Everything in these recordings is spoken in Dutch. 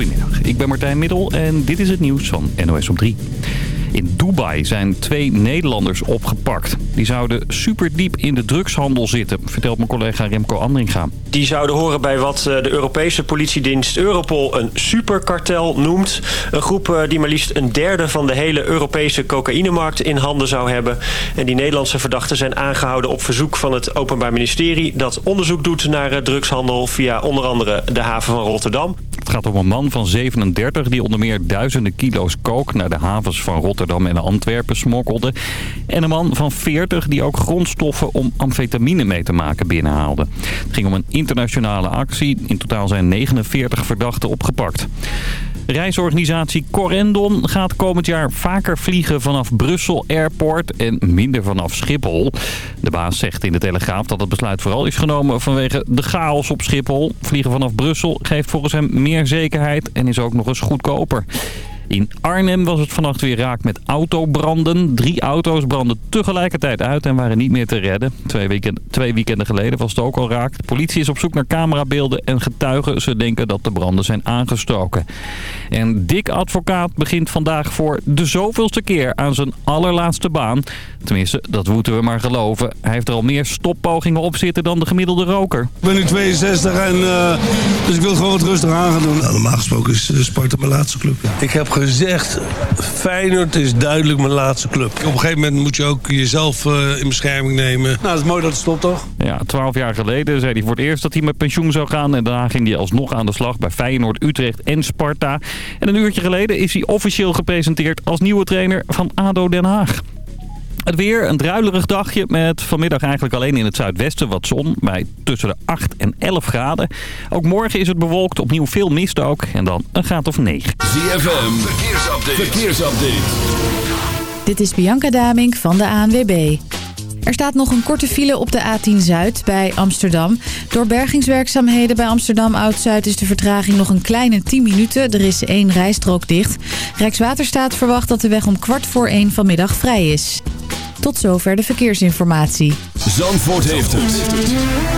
Goedemiddag, ik ben Martijn Middel en dit is het nieuws van NOS op 3. In Dubai zijn twee Nederlanders opgepakt. Die zouden superdiep in de drugshandel zitten, vertelt mijn collega Remco Andringa. Die zouden horen bij wat eh, de Europese politiedienst Europol een superkartel noemt. Een groep eh, die maar liefst een derde van de hele Europese cocaïnemarkt in handen zou hebben. En die Nederlandse verdachten zijn aangehouden op verzoek van het Openbaar Ministerie... dat onderzoek doet naar eh, drugshandel via onder andere de haven van Rotterdam. Het gaat om een man van 37 die onder meer duizenden kilo's kook naar de havens van Rotterdam en Antwerpen smokkelde. En een man van 40 die ook grondstoffen om amfetamine mee te maken binnenhaalde. Het ging om een internationale actie. In totaal zijn 49 verdachten opgepakt. Reisorganisatie Corendon gaat komend jaar vaker vliegen vanaf Brussel Airport en minder vanaf Schiphol. De baas zegt in de Telegraaf dat het besluit vooral is genomen vanwege de chaos op Schiphol. Vliegen vanaf Brussel geeft volgens hem meer zekerheid en is ook nog eens goedkoper. In Arnhem was het vannacht weer raak met autobranden. Drie auto's brandden tegelijkertijd uit en waren niet meer te redden. Twee, weekend, twee weekenden geleden was het ook al raak. De politie is op zoek naar camerabeelden en getuigen. Ze denken dat de branden zijn aangestoken. En Dick Advocaat begint vandaag voor de zoveelste keer aan zijn allerlaatste baan. Tenminste, dat moeten we maar geloven. Hij heeft er al meer stoppogingen op zitten dan de gemiddelde roker. Ik ben nu 62 en uh, dus ik wil het gewoon wat rustig aan gaan doen. Nou, normaal gesproken is Sparta mijn laatste club. Ik heb gezegd, Feyenoord is duidelijk mijn laatste club. Op een gegeven moment moet je ook jezelf uh, in bescherming nemen. Nou, het is mooi dat het stopt, toch? Ja, twaalf jaar geleden zei hij voor het eerst dat hij met pensioen zou gaan. En daarna ging hij alsnog aan de slag bij Feyenoord, Utrecht en Sparta. En een uurtje geleden is hij officieel gepresenteerd als nieuwe trainer van ADO Den Haag. Het weer, een druilerig dagje met vanmiddag eigenlijk alleen in het zuidwesten wat zon bij tussen de 8 en 11 graden. Ook morgen is het bewolkt, opnieuw veel mist ook en dan een graad of 9. ZFM, verkeersupdate. verkeersupdate. Dit is Bianca Damink van de ANWB. Er staat nog een korte file op de A10 Zuid bij Amsterdam. Door bergingswerkzaamheden bij Amsterdam Oud-Zuid is de vertraging nog een kleine 10 minuten. Er is één rijstrook dicht. Rijkswaterstaat verwacht dat de weg om kwart voor één vanmiddag vrij is. Tot zover de verkeersinformatie. Zandvoort heeft het.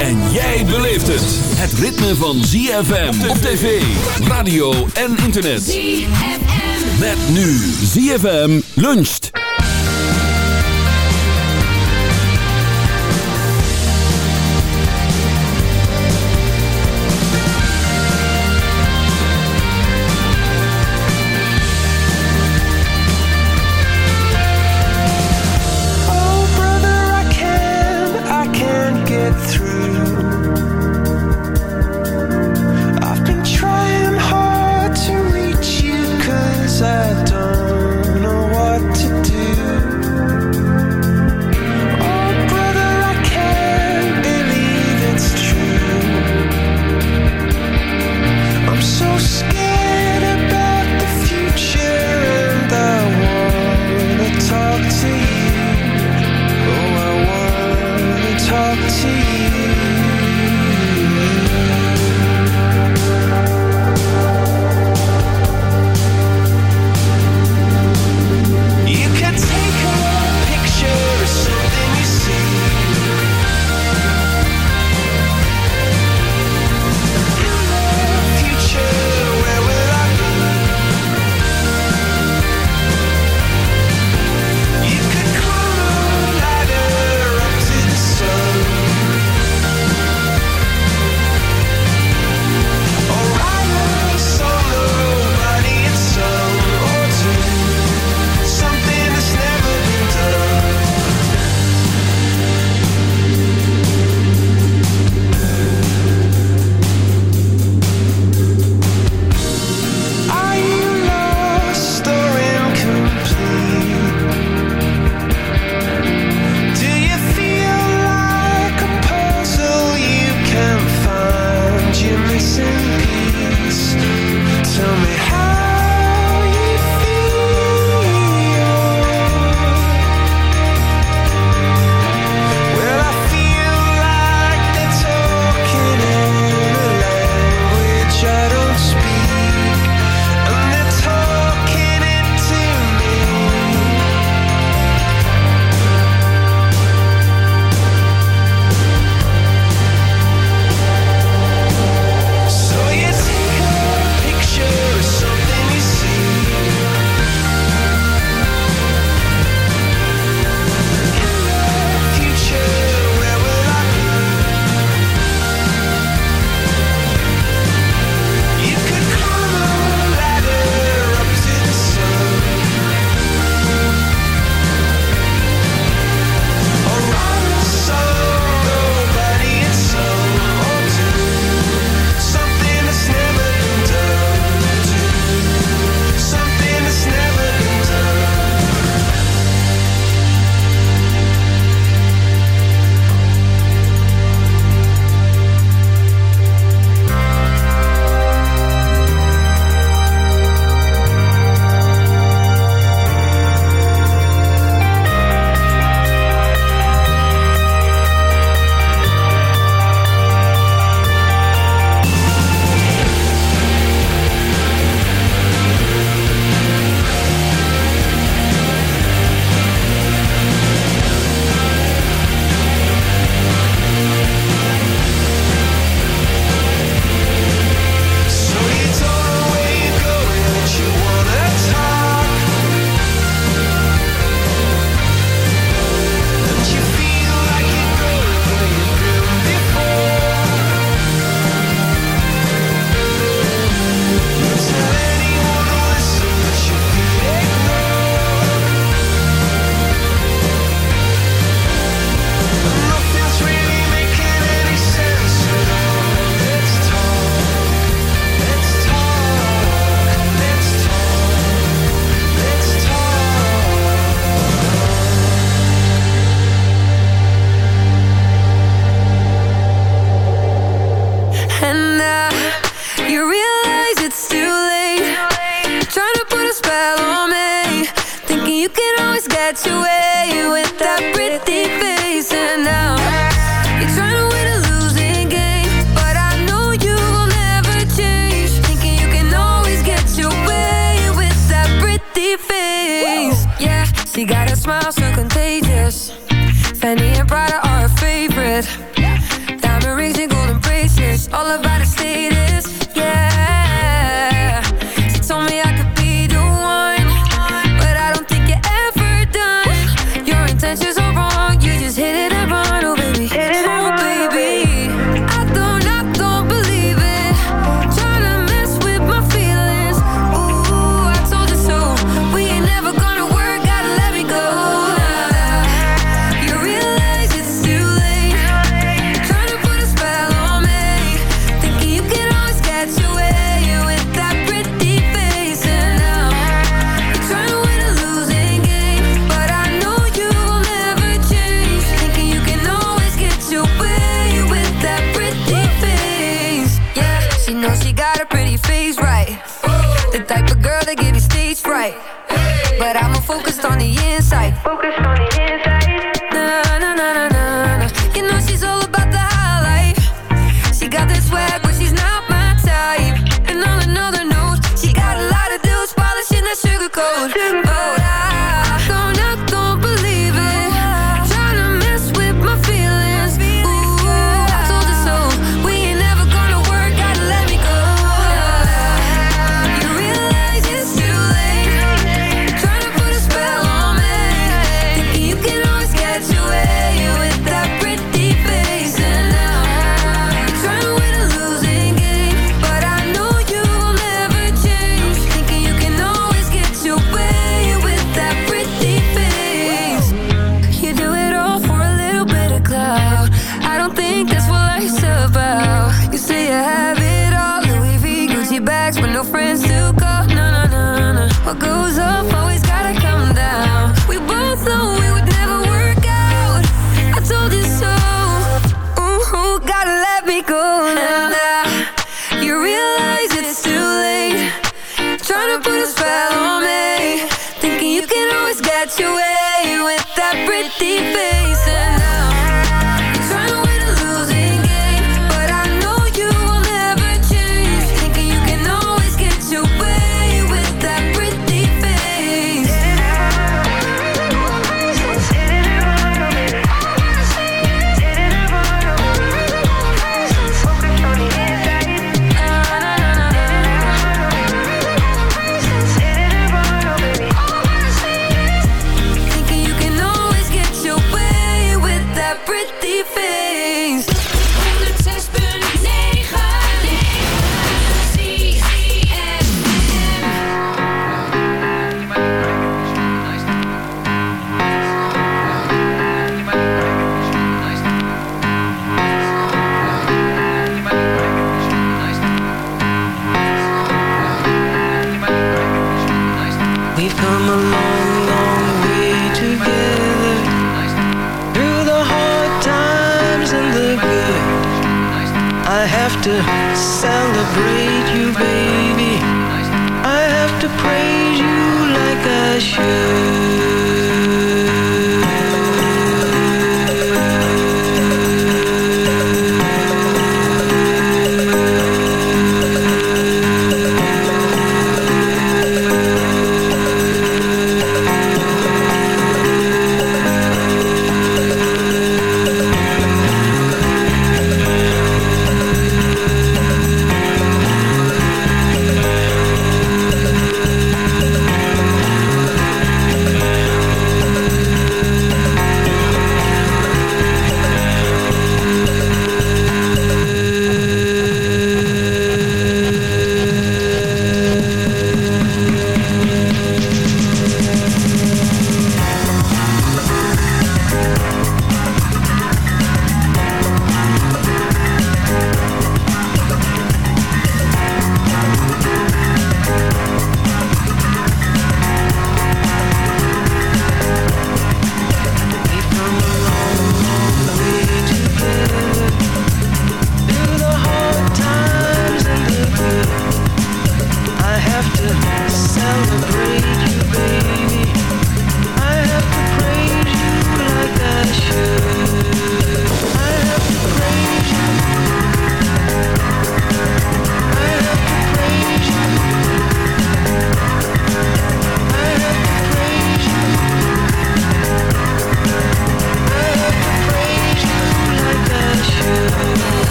En jij beleeft het. Het ritme van ZFM op tv, radio en internet. ZFM. Met nu ZFM luncht.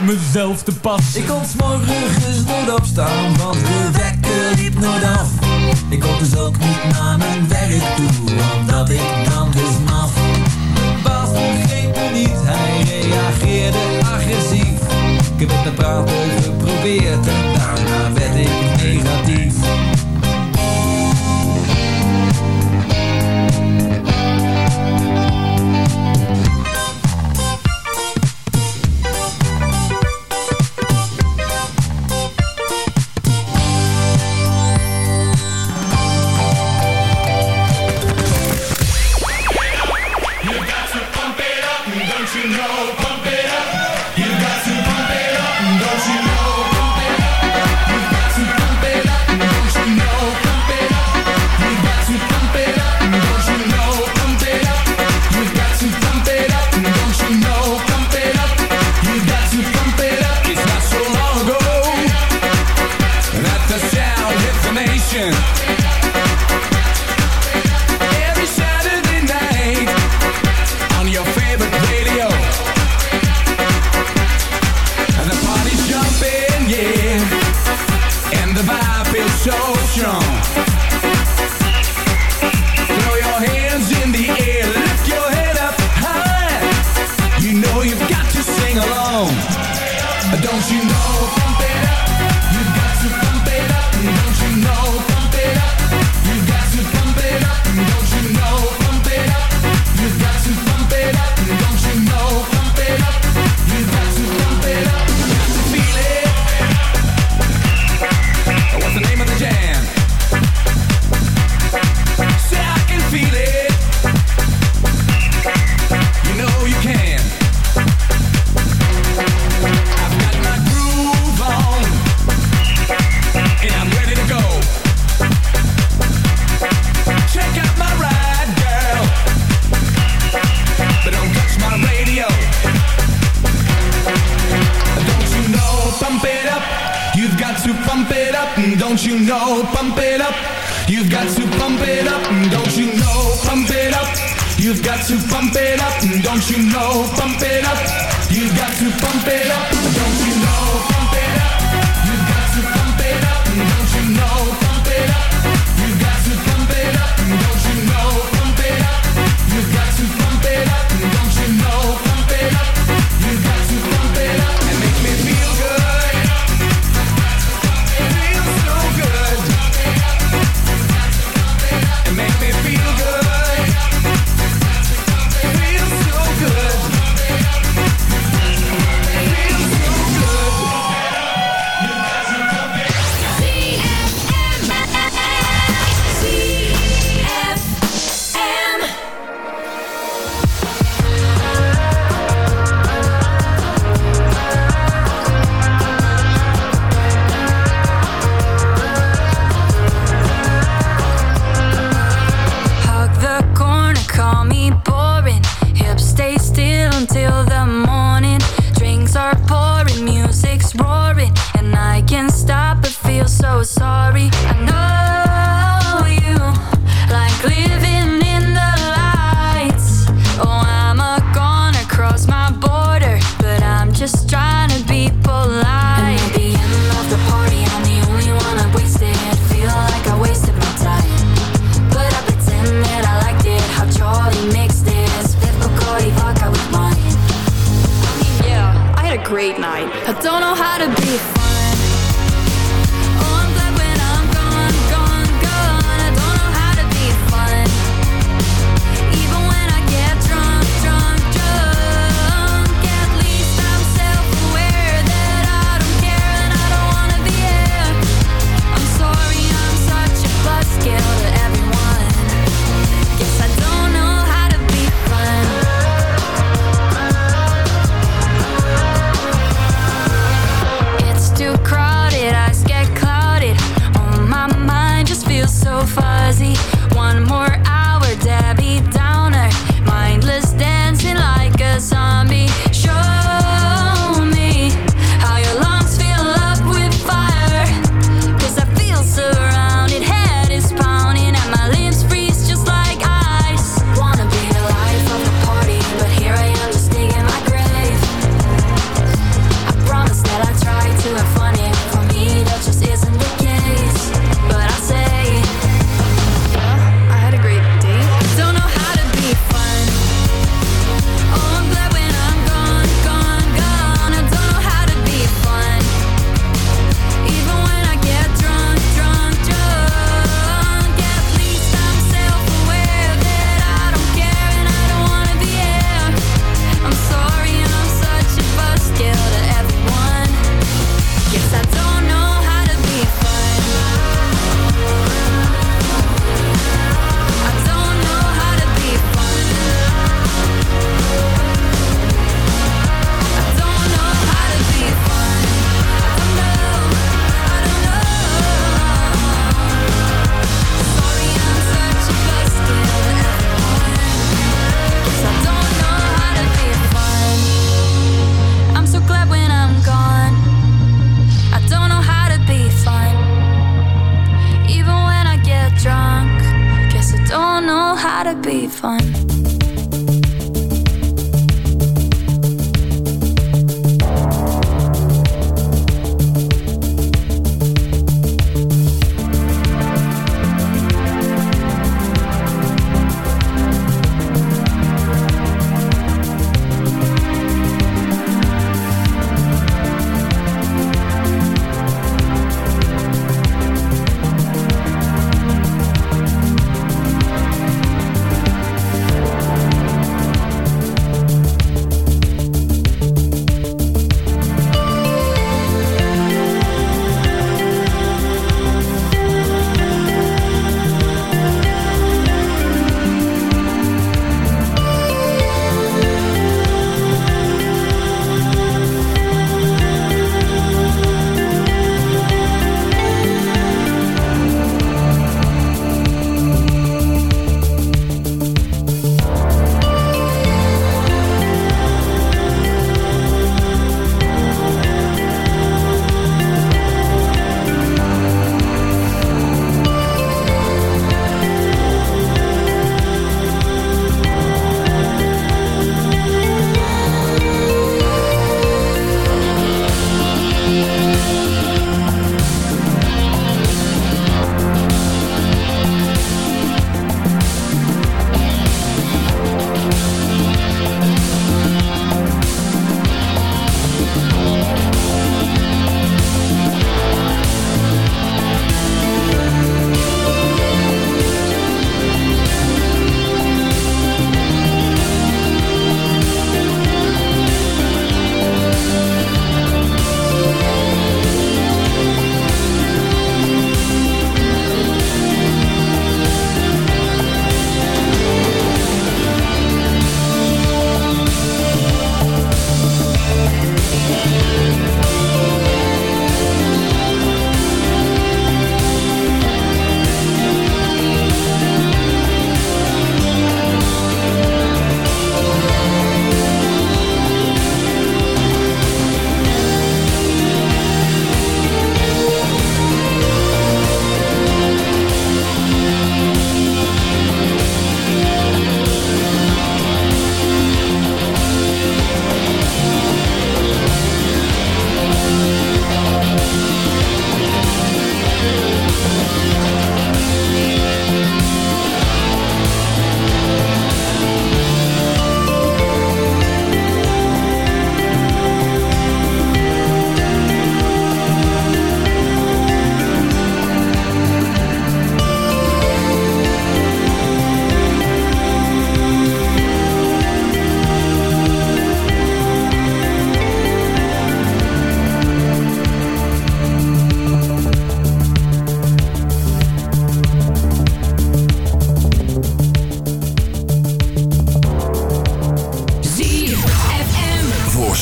mezelf te pas. Ik kon s'morgens nooit opstaan, want de wekker liep nooit af. Ik kon dus ook niet naar mijn werk toe, omdat ik dan dus maf. Mijn baas begreep me niet, hij reageerde agressief. Ik heb het met praten geprobeerd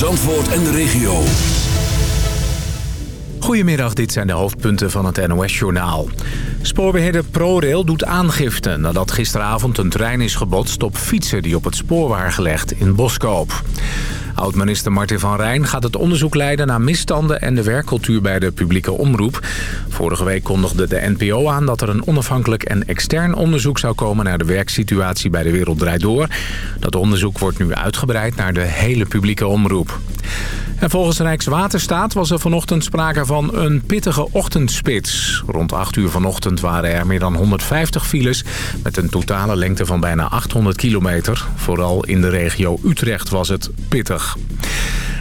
Zandvoort en de regio. Goedemiddag, dit zijn de hoofdpunten van het NOS-journaal. Spoorbeheerder ProRail doet aangifte nadat gisteravond een trein is gebotst op fietsen die op het spoor waren gelegd in Boskoop. Oud-minister Martin van Rijn gaat het onderzoek leiden naar misstanden en de werkcultuur bij de publieke omroep. Vorige week kondigde de NPO aan dat er een onafhankelijk en extern onderzoek zou komen naar de werksituatie bij de Wereld Draait Door. Dat onderzoek wordt nu uitgebreid naar de hele publieke omroep. En volgens Rijkswaterstaat was er vanochtend sprake van een pittige ochtendspits. Rond 8 uur vanochtend waren er meer dan 150 files... met een totale lengte van bijna 800 kilometer. Vooral in de regio Utrecht was het pittig.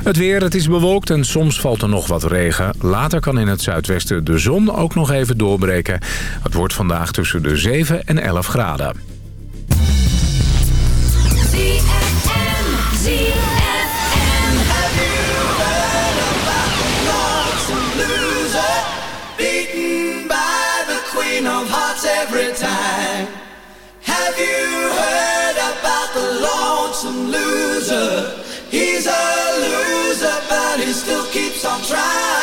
Het weer, het is bewolkt en soms valt er nog wat regen. Later kan in het zuidwesten de zon ook nog even doorbreken. Het wordt vandaag tussen de 7 en 11 graden. Loser? He's a loser, but he still keeps on trying.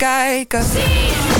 Kijken. Goldfinger.